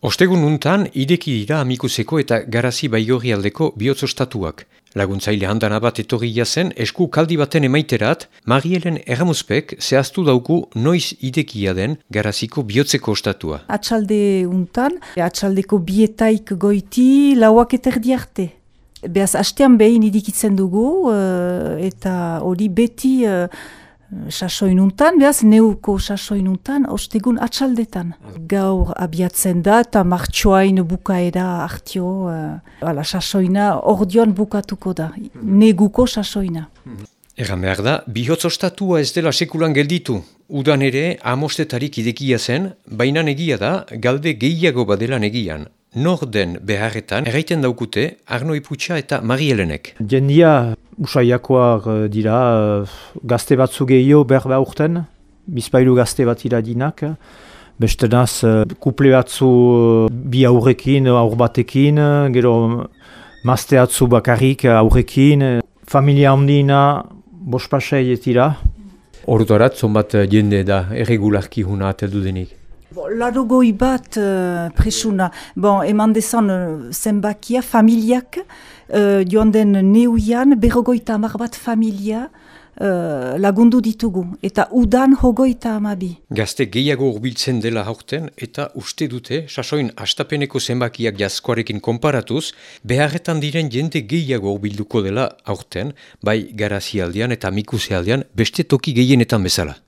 Ostegun nuntan, ideki dira amikuseko eta garazi baigorri aldeko bihotzostatuak. Laguntzaile handan abat etorri jazen, esku kaldi baten emaiterat, Marielen erramuzpek zehaztu dauku noiz idekia den garaziko bihotzeko ostatua. Atxalde untan, atxaldeko bietaik goiti lauak eterdi arte. Beaz, hastean behin idikitzen dugu, eh, eta hori beti... Uh, sasoinuntan, behaz, neuko sasoinuntan, ostegun atxaldetan. Gaur abiatzen da eta martxoain bukaera hartio, uh, ala, sasoina ordion bukatuko da, neguko sasoina. Egan behar da, bihotz ostatua ez dela sekulan gelditu. Udan ere, amostetarik idekia zen, baina negia da, galde gehiago badela negian. Nor den beharretan, erraiten daukute, Arno Iputxa eta Marielenek. Jendia usaiakoak uh, dira, uh, gazte batzu gehiago berba urten, bizpailu gazte bat iradinak, beste naz, kuple batzu bi aurrekin, aur batekin, gero mazte batzu bakarrik aurrekin, familia ondina, bospasei ez dira. Hortorat, zonbat jende da, erregularki huna ateldu denik. Laro goi bat uh, presuna, bon, eman dezan uh, zenbakia, familiak, uh, joan den neuian, berrogoita amar bat familia uh, lagundu ditugu, eta udan hogoita amabi. Gazte gehiago urbiltzen dela haurten, eta uste dute, sasoin astapeneko zenbakiak jazkoarekin konparatuz, beharretan diren jende gehiago urbilduko dela haurten, bai garazialdean eta mikusealdean, beste toki gehienetan bezala.